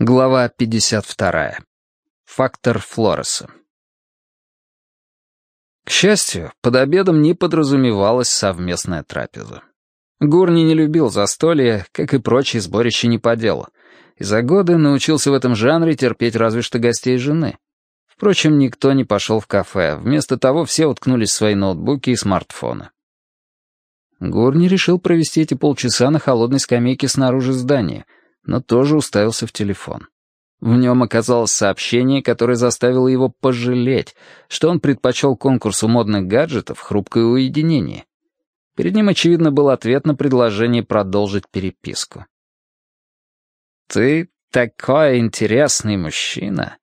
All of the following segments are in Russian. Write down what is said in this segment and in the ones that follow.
Глава 52. Фактор Флореса. К счастью, под обедом не подразумевалась совместная трапеза. Гурни не любил застолья, как и прочие сборища не по делу, и за годы научился в этом жанре терпеть разве что гостей жены. Впрочем, никто не пошел в кафе, вместо того все уткнулись в свои ноутбуки и смартфоны. Гурни решил провести эти полчаса на холодной скамейке снаружи здания — но тоже уставился в телефон. В нем оказалось сообщение, которое заставило его пожалеть, что он предпочел конкурсу модных гаджетов хрупкое уединение. Перед ним, очевидно, был ответ на предложение продолжить переписку. «Ты такой интересный мужчина.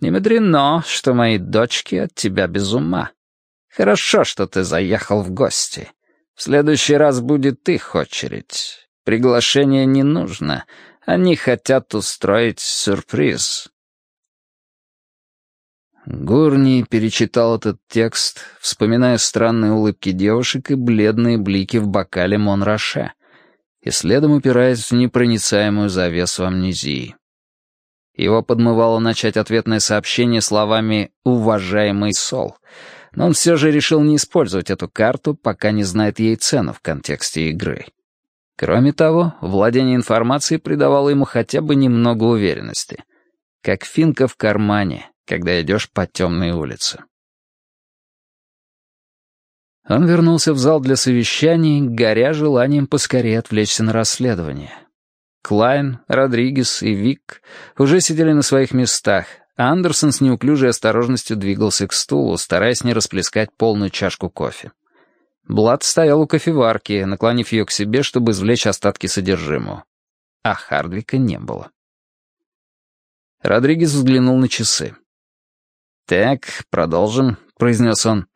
Не мудрено, что мои дочки от тебя без ума. Хорошо, что ты заехал в гости. В следующий раз будет их очередь. Приглашение не нужно, они хотят устроить сюрприз». Гурни перечитал этот текст, вспоминая странные улыбки девушек и бледные блики в бокале Монраше, и следом упираясь в непроницаемую завесу амнезии. Его подмывало начать ответное сообщение словами «Уважаемый Сол», но он все же решил не использовать эту карту, пока не знает ей цену в контексте игры. Кроме того, владение информацией придавало ему хотя бы немного уверенности. Как финка в кармане, когда идешь по темной улице. Он вернулся в зал для совещаний, горя желанием поскорее отвлечься на расследование. Клайн, Родригес и Вик уже сидели на своих местах, а Андерсон с неуклюжей осторожностью двигался к стулу, стараясь не расплескать полную чашку кофе. Блад стоял у кофеварки, наклонив ее к себе, чтобы извлечь остатки содержимого. А Хардвика не было. Родригес взглянул на часы. «Так, продолжим», — произнес он.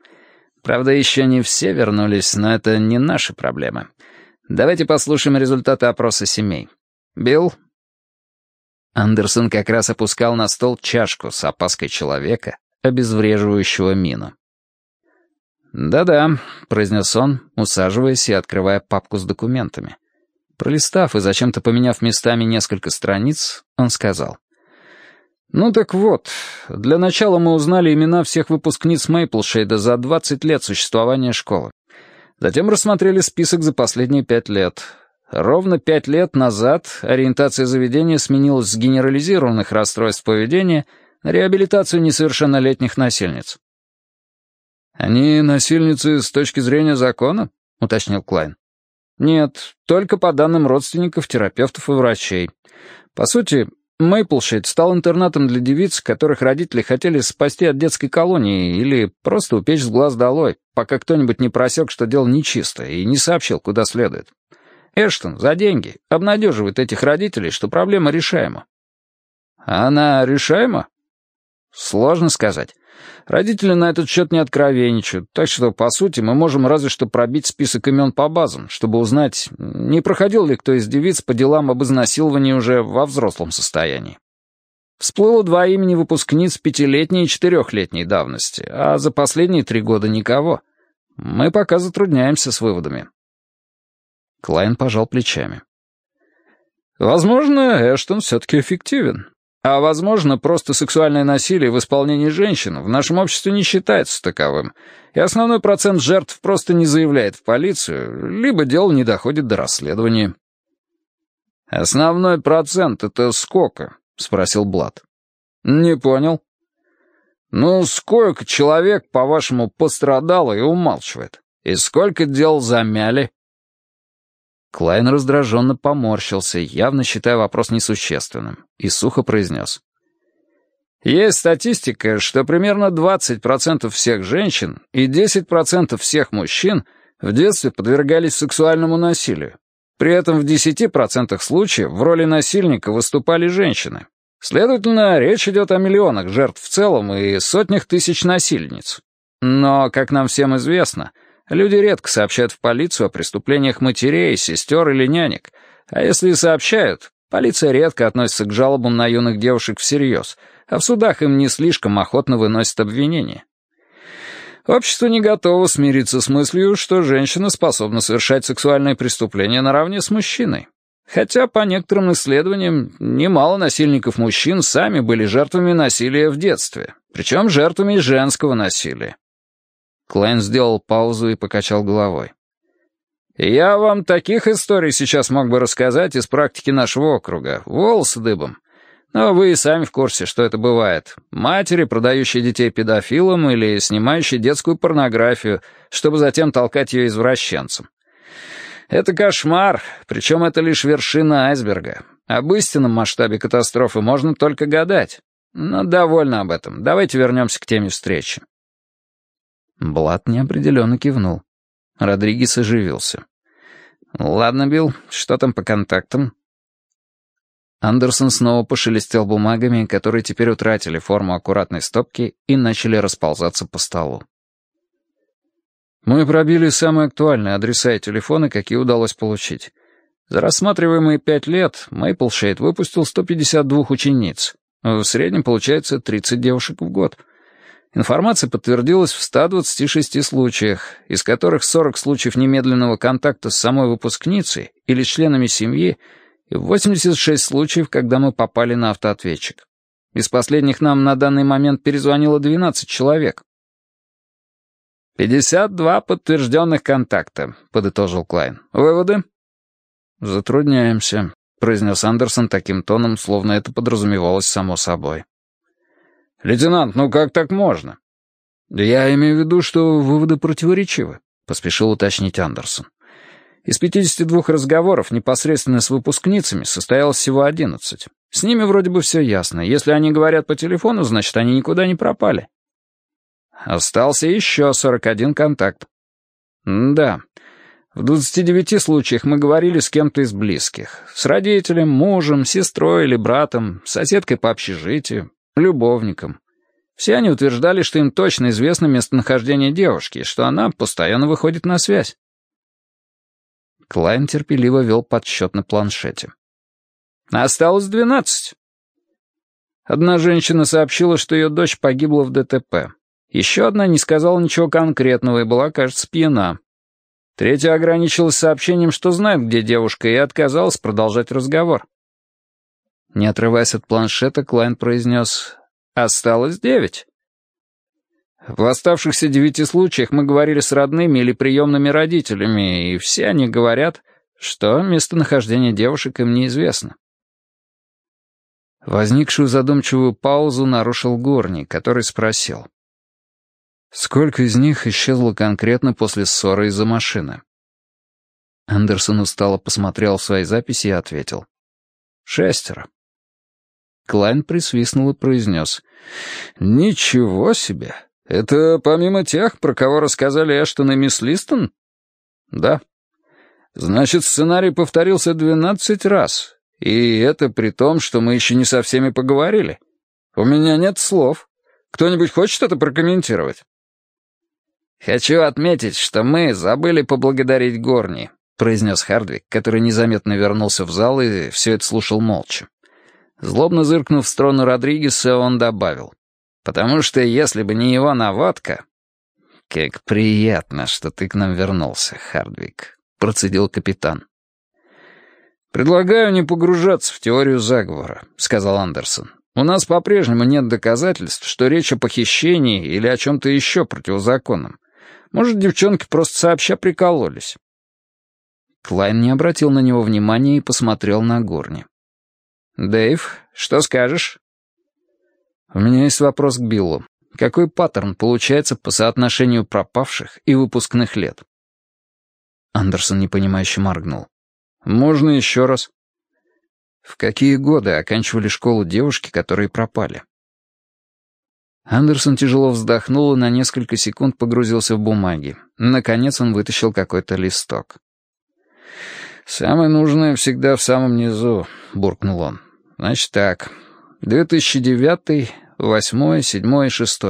«Правда, еще не все вернулись, но это не наши проблемы. Давайте послушаем результаты опроса семей. Билл?» Андерсон как раз опускал на стол чашку с опаской человека, обезвреживающего мину. «Да-да», — произнес он, усаживаясь и открывая папку с документами. Пролистав и зачем-то поменяв местами несколько страниц, он сказал. «Ну так вот, для начала мы узнали имена всех выпускниц Мейплшейда за 20 лет существования школы. Затем рассмотрели список за последние пять лет. Ровно пять лет назад ориентация заведения сменилась с генерализированных расстройств поведения на реабилитацию несовершеннолетних насильниц. «Они насильницы с точки зрения закона?» — уточнил Клайн. «Нет, только по данным родственников, терапевтов и врачей. По сути, Мейплшейд стал интернатом для девиц, которых родители хотели спасти от детской колонии или просто упечь с глаз долой, пока кто-нибудь не просек, что дело нечисто, и не сообщил, куда следует. Эштон за деньги обнадеживает этих родителей, что проблема решаема». «Она решаема?» «Сложно сказать. Родители на этот счет не откровенничают, так что, по сути, мы можем разве что пробить список имен по базам, чтобы узнать, не проходил ли кто из девиц по делам об изнасиловании уже во взрослом состоянии. Всплыло два имени выпускниц пятилетней и четырехлетней давности, а за последние три года никого. Мы пока затрудняемся с выводами. Клайн пожал плечами. Возможно, Эштон все-таки эффективен. А, возможно, просто сексуальное насилие в исполнении женщин в нашем обществе не считается таковым, и основной процент жертв просто не заявляет в полицию, либо дело не доходит до расследования. «Основной процент — это сколько?» — спросил Блад. «Не понял». «Ну, сколько человек, по-вашему, пострадало и умалчивает? И сколько дел замяли?» Клайн раздраженно поморщился, явно считая вопрос несущественным, и сухо произнес. Есть статистика, что примерно 20% всех женщин и 10% всех мужчин в детстве подвергались сексуальному насилию. При этом в 10% случаев в роли насильника выступали женщины. Следовательно, речь идет о миллионах жертв в целом и сотнях тысяч насильниц. Но, как нам всем известно, Люди редко сообщают в полицию о преступлениях матерей, сестер или нянек. А если и сообщают, полиция редко относится к жалобам на юных девушек всерьез, а в судах им не слишком охотно выносят обвинения. Общество не готово смириться с мыслью, что женщина способна совершать сексуальные преступления наравне с мужчиной. Хотя, по некоторым исследованиям, немало насильников мужчин сами были жертвами насилия в детстве, причем жертвами женского насилия. Клайн сделал паузу и покачал головой. «Я вам таких историй сейчас мог бы рассказать из практики нашего округа, волосы дыбом. Но вы и сами в курсе, что это бывает. Матери, продающие детей педофилам или снимающие детскую порнографию, чтобы затем толкать ее извращенцам. Это кошмар, причем это лишь вершина айсберга. Об истинном масштабе катастрофы можно только гадать. Но довольно об этом. Давайте вернемся к теме встречи. Блад неопределенно кивнул. Родригес оживился. «Ладно, Билл, что там по контактам?» Андерсон снова пошелестел бумагами, которые теперь утратили форму аккуратной стопки и начали расползаться по столу. Мы пробили самые актуальные адреса и телефоны, какие удалось получить. За рассматриваемые пять лет Мейплшейд выпустил 152 учениц. В среднем получается 30 девушек в год. Информация подтвердилась в 126 случаях, из которых 40 случаев немедленного контакта с самой выпускницей или членами семьи и 86 случаев, когда мы попали на автоответчик. Из последних нам на данный момент перезвонило 12 человек. «Пятьдесят два подтвержденных контакта», — подытожил Клайн. «Выводы?» «Затрудняемся», — произнес Андерсон таким тоном, словно это подразумевалось само собой. «Лейтенант, ну как так можно?» «Я имею в виду, что выводы противоречивы», — поспешил уточнить Андерсон. «Из 52 разговоров непосредственно с выпускницами состоялось всего 11. С ними вроде бы все ясно. Если они говорят по телефону, значит, они никуда не пропали. Остался еще 41 контакт. да, в 29 случаях мы говорили с кем-то из близких. С родителем, мужем, сестрой или братом, соседкой по общежитию, любовником. Все они утверждали, что им точно известно местонахождение девушки, что она постоянно выходит на связь. Клайн терпеливо вел подсчет на планшете. «Осталось двенадцать». Одна женщина сообщила, что ее дочь погибла в ДТП. Еще одна не сказала ничего конкретного и была, кажется, пьяна. Третья ограничилась сообщением, что знает, где девушка, и отказалась продолжать разговор. Не отрываясь от планшета, Клайн произнес «Осталось девять». В оставшихся девяти случаях мы говорили с родными или приемными родителями, и все они говорят, что местонахождение девушек им неизвестно. Возникшую задумчивую паузу нарушил Горни, который спросил. Сколько из них исчезло конкретно после ссоры из-за машины? Андерсон устало посмотрел в свои записи и ответил. «Шестеро». Клайн присвистнул и произнес. «Ничего себе! Это помимо тех, про кого рассказали Эштон и мисс Листон?» «Да». «Значит, сценарий повторился двенадцать раз, и это при том, что мы еще не со всеми поговорили. У меня нет слов. Кто-нибудь хочет это прокомментировать?» «Хочу отметить, что мы забыли поблагодарить Горни», — произнес Хардвик, который незаметно вернулся в зал и все это слушал молча. Злобно зыркнув в сторону Родригеса, он добавил. «Потому что если бы не его наводка...» «Как приятно, что ты к нам вернулся, Хардвик», — процедил капитан. «Предлагаю не погружаться в теорию заговора», — сказал Андерсон. «У нас по-прежнему нет доказательств, что речь о похищении или о чем-то еще противозаконном. Может, девчонки просто сообща прикололись. Клайн не обратил на него внимания и посмотрел на Горни. «Дэйв, что скажешь?» «У меня есть вопрос к Биллу. Какой паттерн получается по соотношению пропавших и выпускных лет?» Андерсон непонимающе моргнул. «Можно еще раз?» «В какие годы оканчивали школу девушки, которые пропали?» Андерсон тяжело вздохнул и на несколько секунд погрузился в бумаги. Наконец он вытащил какой-то листок. «Самое нужное всегда в самом низу», — буркнул он. «Значит так. 2009, 8, 7, 6.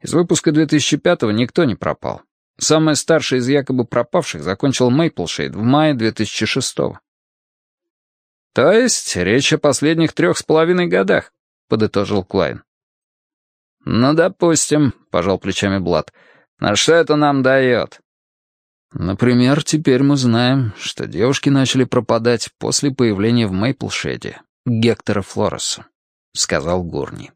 Из выпуска 2005 никто не пропал. Самый старший из якобы пропавших закончил Мейплшейд в мае 2006 -го. «То есть речь о последних трех с половиной годах», — подытожил Клайн. «Ну, допустим», — пожал плечами Блад. «На что это нам дает?» Например, теперь мы знаем, что девушки начали пропадать после появления в Мейплшеде Гектора Флореса, сказал Гурни.